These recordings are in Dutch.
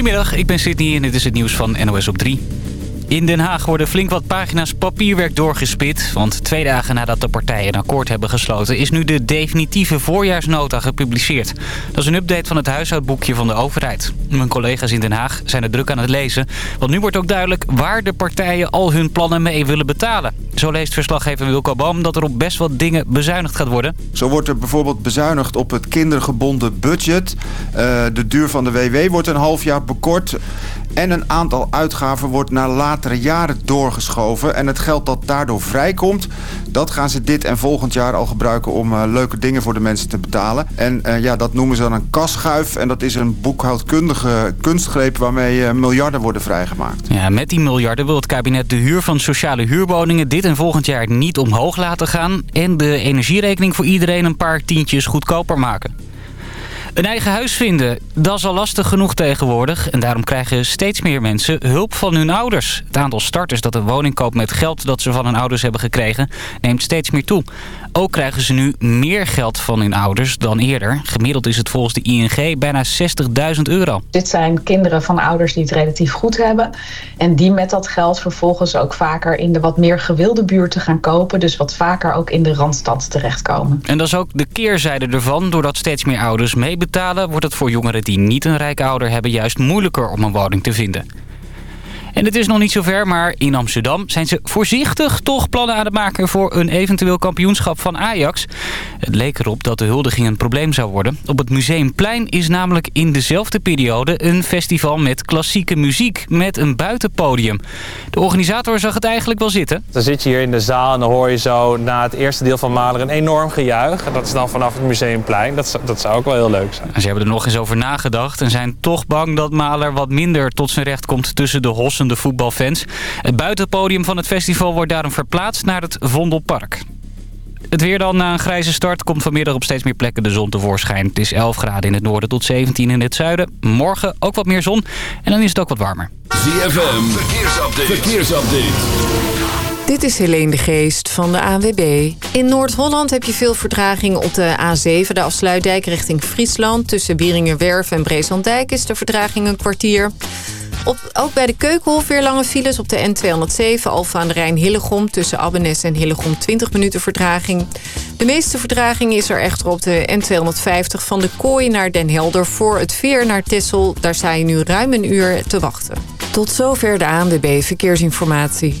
Goedemiddag, ik ben Sydney en dit is het nieuws van NOS op 3. In Den Haag worden flink wat pagina's papierwerk doorgespit. Want twee dagen nadat de partijen een akkoord hebben gesloten... is nu de definitieve voorjaarsnota gepubliceerd. Dat is een update van het huishoudboekje van de overheid. Mijn collega's in Den Haag zijn er druk aan het lezen. Want nu wordt ook duidelijk waar de partijen al hun plannen mee willen betalen. Zo leest verslaggever Wilco Boom dat er op best wat dingen bezuinigd gaat worden. Zo wordt er bijvoorbeeld bezuinigd op het kindergebonden budget. Uh, de duur van de WW wordt een half jaar bekort. En een aantal uitgaven wordt naar latere jaren doorgeschoven. En het geld dat daardoor vrijkomt, dat gaan ze dit en volgend jaar al gebruiken om uh, leuke dingen voor de mensen te betalen. En uh, ja, dat noemen ze dan een kasschuif. En dat is een boekhoudkundige kunstgreep waarmee miljarden worden vrijgemaakt. Ja, met die miljarden wil het kabinet de huur van sociale huurwoningen dit en volgend jaar niet omhoog laten gaan. En de energierekening voor iedereen een paar tientjes goedkoper maken. Een eigen huis vinden, dat is al lastig genoeg tegenwoordig. En daarom krijgen steeds meer mensen hulp van hun ouders. Het aantal starters dat een woning koopt met geld dat ze van hun ouders hebben gekregen... neemt steeds meer toe. Ook krijgen ze nu meer geld van hun ouders dan eerder. Gemiddeld is het volgens de ING bijna 60.000 euro. Dit zijn kinderen van ouders die het relatief goed hebben. En die met dat geld vervolgens ook vaker in de wat meer gewilde buurten gaan kopen. Dus wat vaker ook in de Randstad terechtkomen. En dat is ook de keerzijde ervan. Doordat steeds meer ouders meebetalen... wordt het voor jongeren die niet een rijke ouder hebben... juist moeilijker om een woning te vinden. En het is nog niet zover, maar in Amsterdam zijn ze voorzichtig toch plannen aan het maken voor een eventueel kampioenschap van Ajax. Het leek erop dat de huldiging een probleem zou worden. Op het Museumplein is namelijk in dezelfde periode een festival met klassieke muziek met een buitenpodium. De organisator zag het eigenlijk wel zitten. Dan zit je hier in de zaal en dan hoor je zo na het eerste deel van Mahler een enorm gejuich. En dat is dan vanaf het Museumplein. Dat, dat zou ook wel heel leuk zijn. Ze hebben er nog eens over nagedacht en zijn toch bang dat Mahler wat minder tot zijn recht komt tussen de hossende voetbalfans. Het buitenpodium van het festival wordt daarom verplaatst naar het Vondelpark. Het weer dan na een grijze start komt vanmiddag op steeds meer plekken de zon tevoorschijn. Het is 11 graden in het noorden tot 17 in het zuiden. Morgen ook wat meer zon en dan is het ook wat warmer. ZFM, verkeersupdate. verkeersupdate. Dit is Helene de Geest van de ANWB. In Noord-Holland heb je veel vertraging op de A7, de afsluitdijk richting Friesland. Tussen Bieringerwerf en Breeslanddijk is de vertraging een kwartier. Op, ook bij de Keukenhof weer lange files op de N207 Alfa aan de Rijn Hillegom. Tussen Abbenes en Hillegom 20 minuten vertraging. De meeste vertraging is er echter op de N250 van de Kooi naar Den Helder voor het veer naar Tessel. Daar sta je nu ruim een uur te wachten. Tot zover de ANWB Verkeersinformatie.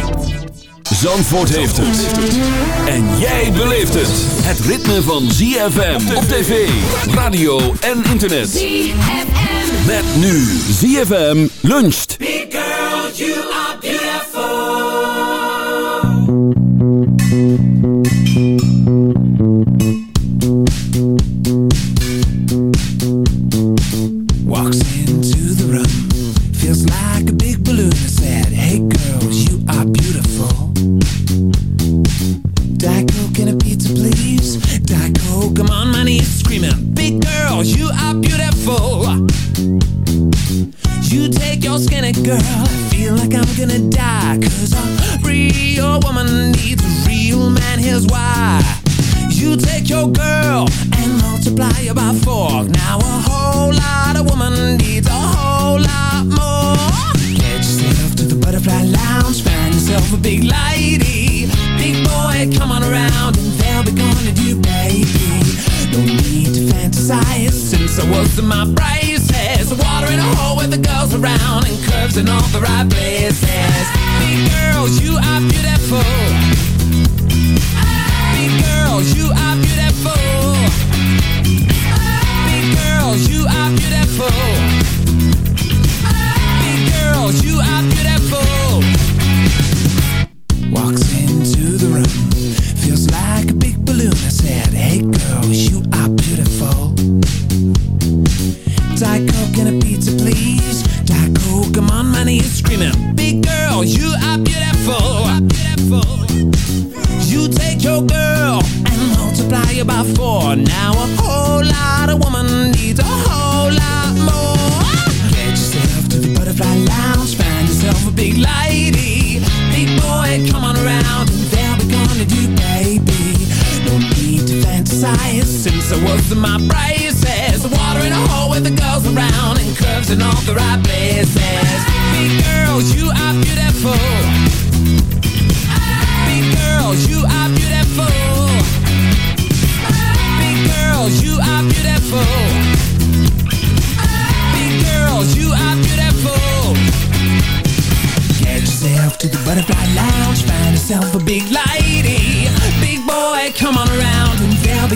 Zandvoort heeft het. En jij beleeft het. Het ritme van ZFM op tv, radio en internet. ZFM. Met nu ZFM luncht. Big girl, you are beautiful.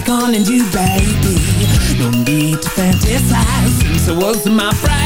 calling you baby No need to fantasize Since I was in my friend.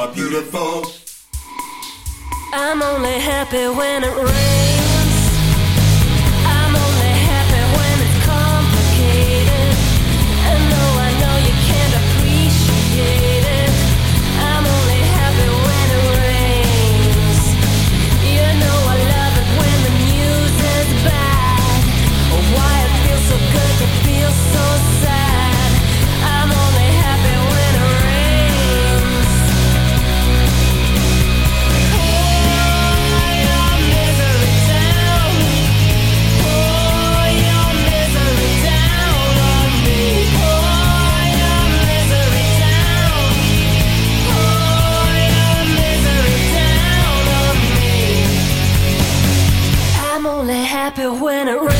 are beautiful. I'm only happy when it rains. when it rains.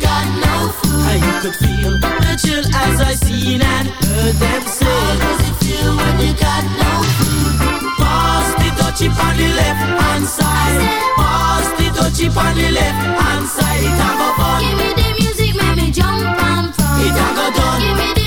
got no food? You could feel the chill as I seen and heard them say. How does it feel when you got no food? Pass the dutchie on the left hand side. Pass the dutchie on the left hand side. It a go fun. Give me the music, make me jump and from. It a go done. Give me the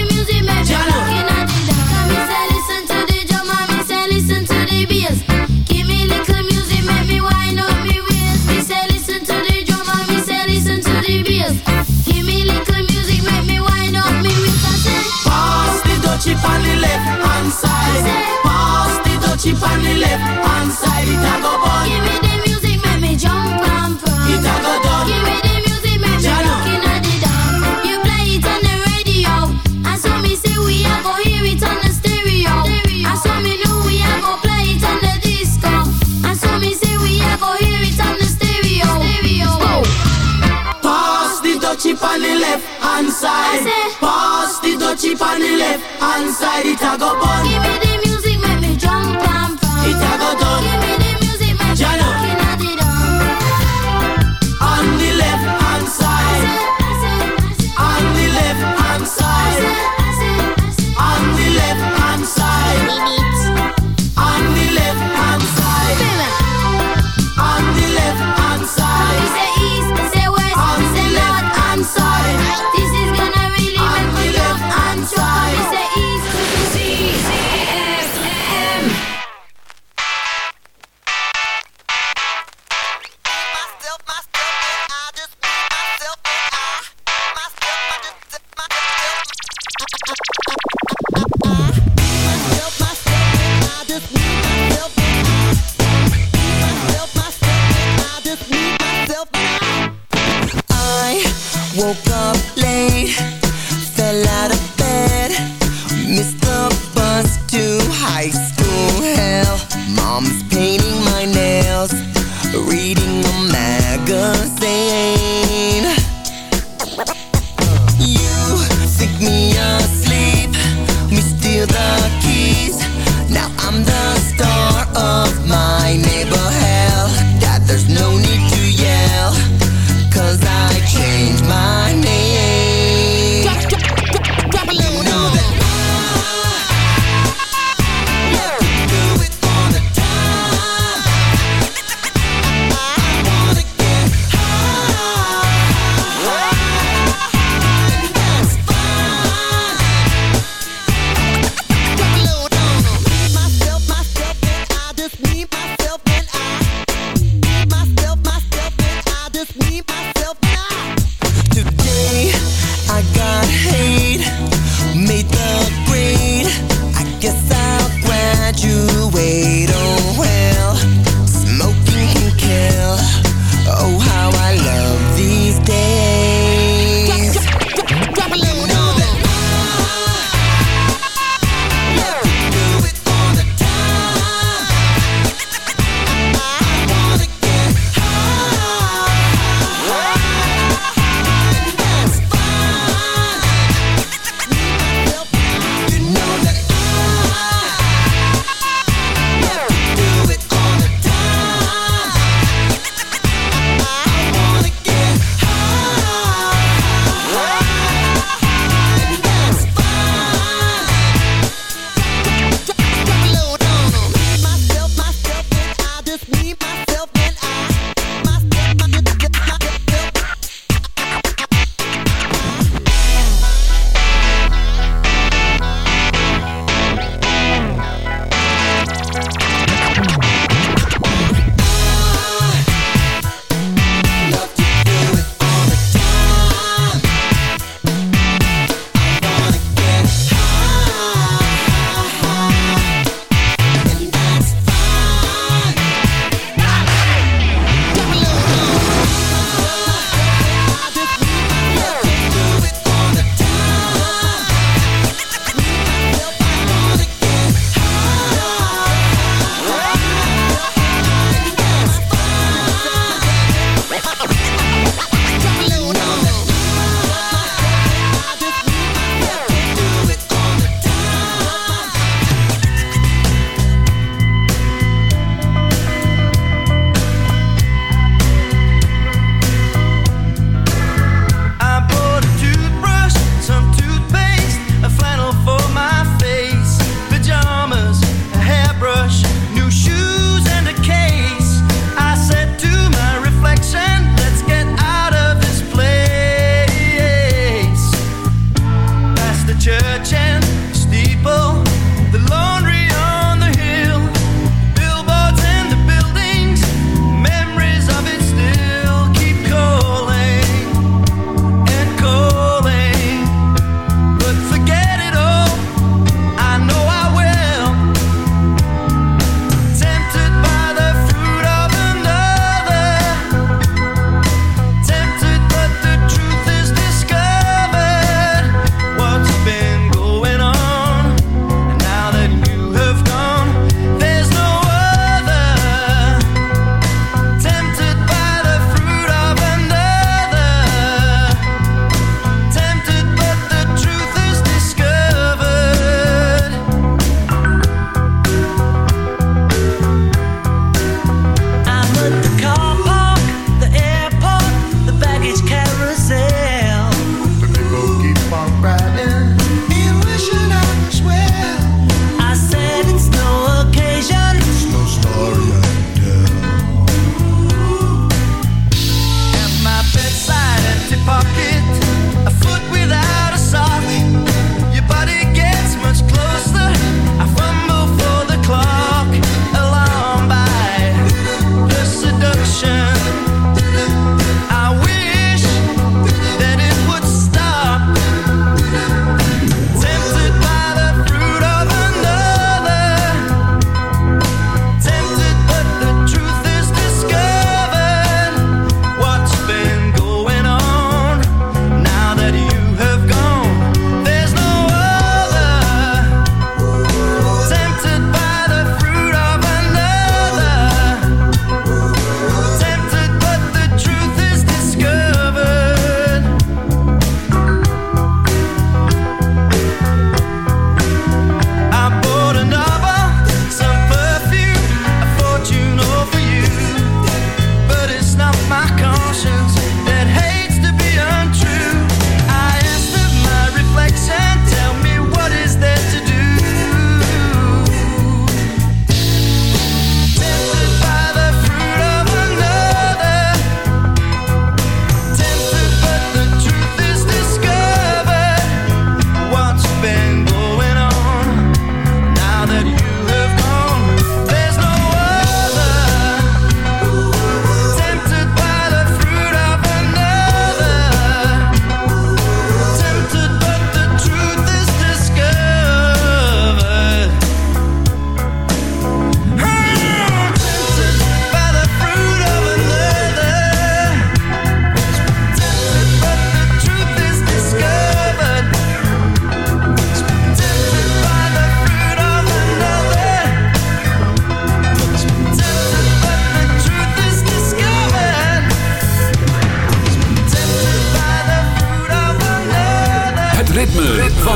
The on the left hand side. It a go bun. Give me the music, make me jump and from. It a go done. Give me the music, make me looking at the dance. You play it on the radio, and so me say we a go hear it on the stereo. And so me know we a go play it on the disco. And so me say we a go hear it on the stereo. Stereo. Pass the dutchie on the left hand side. I Pass the dutchie on the left hand side. It a go bun.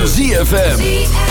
ZFM.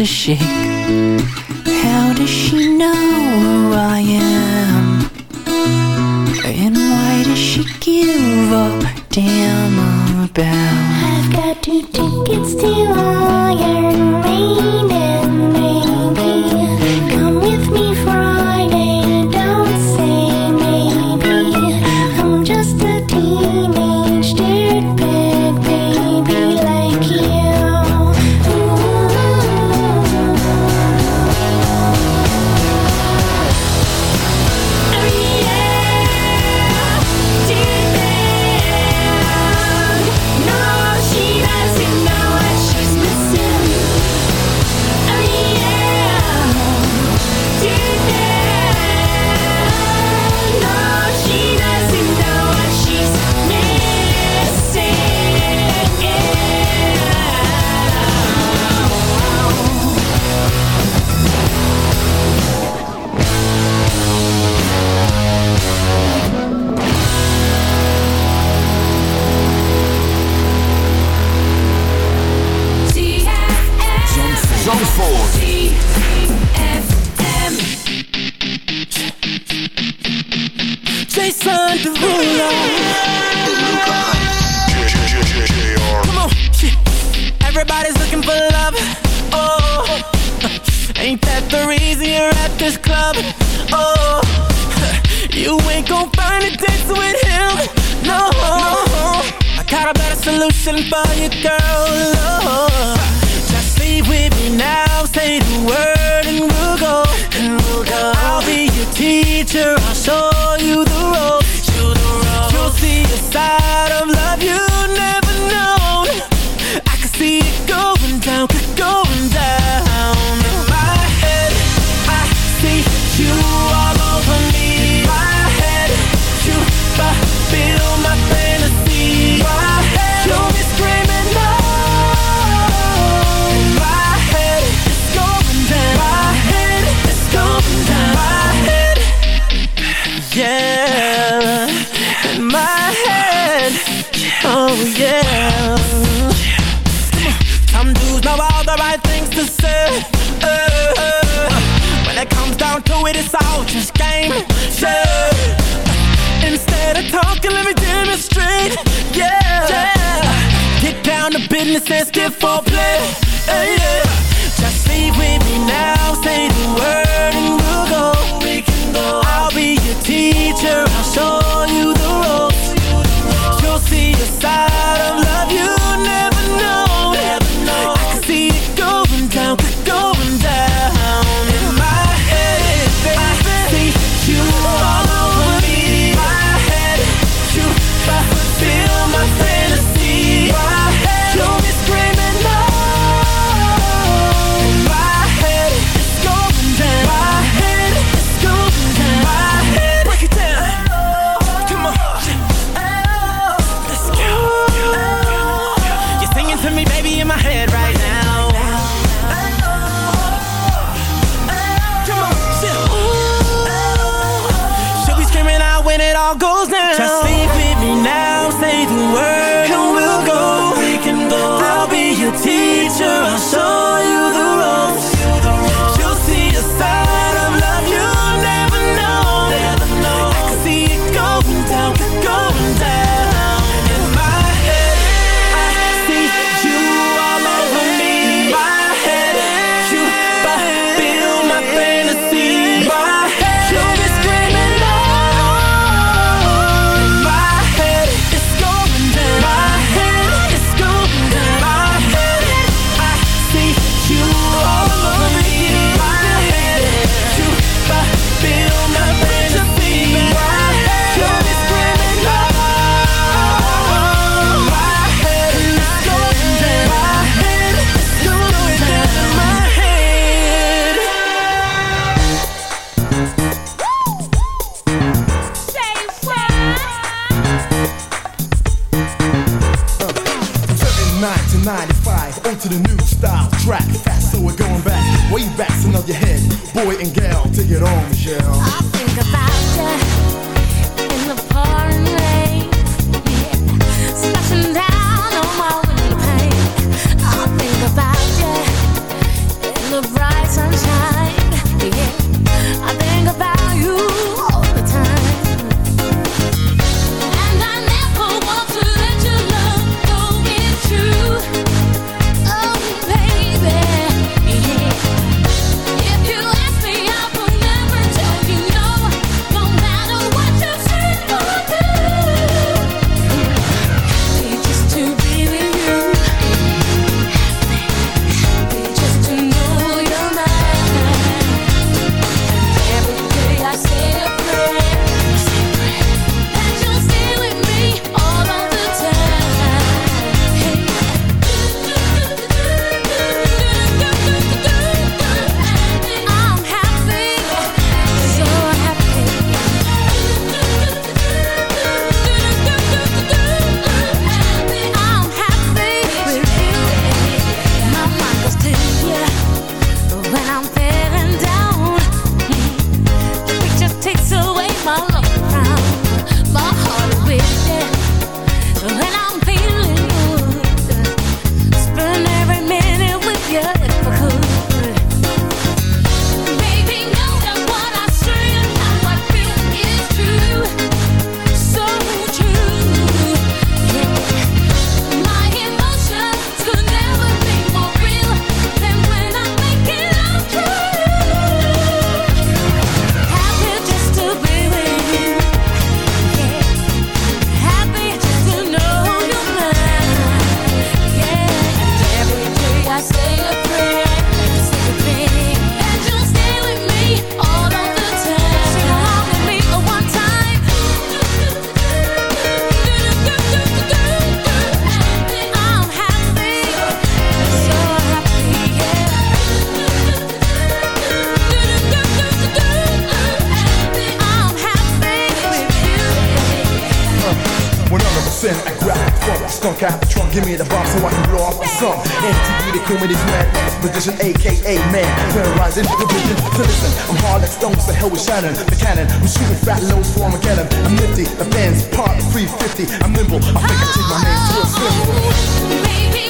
to shake. nine to 95, on to the new style track. Fast, so we're going back, way back, so know your head, boy and gal, take it on, Michelle. I think about you in the pouring rain, yeah, splashing down on my windowpane. I think about you in the bright sunshine. position, aka man. Terrorizing the vision. So listen, I'm hard like stone, so hell with Shannon. The cannon, I'm shooting fat loads for Armageddon. I'm nifty, the fans part 350. I'm nimble, I think I take my name to a slim. Baby.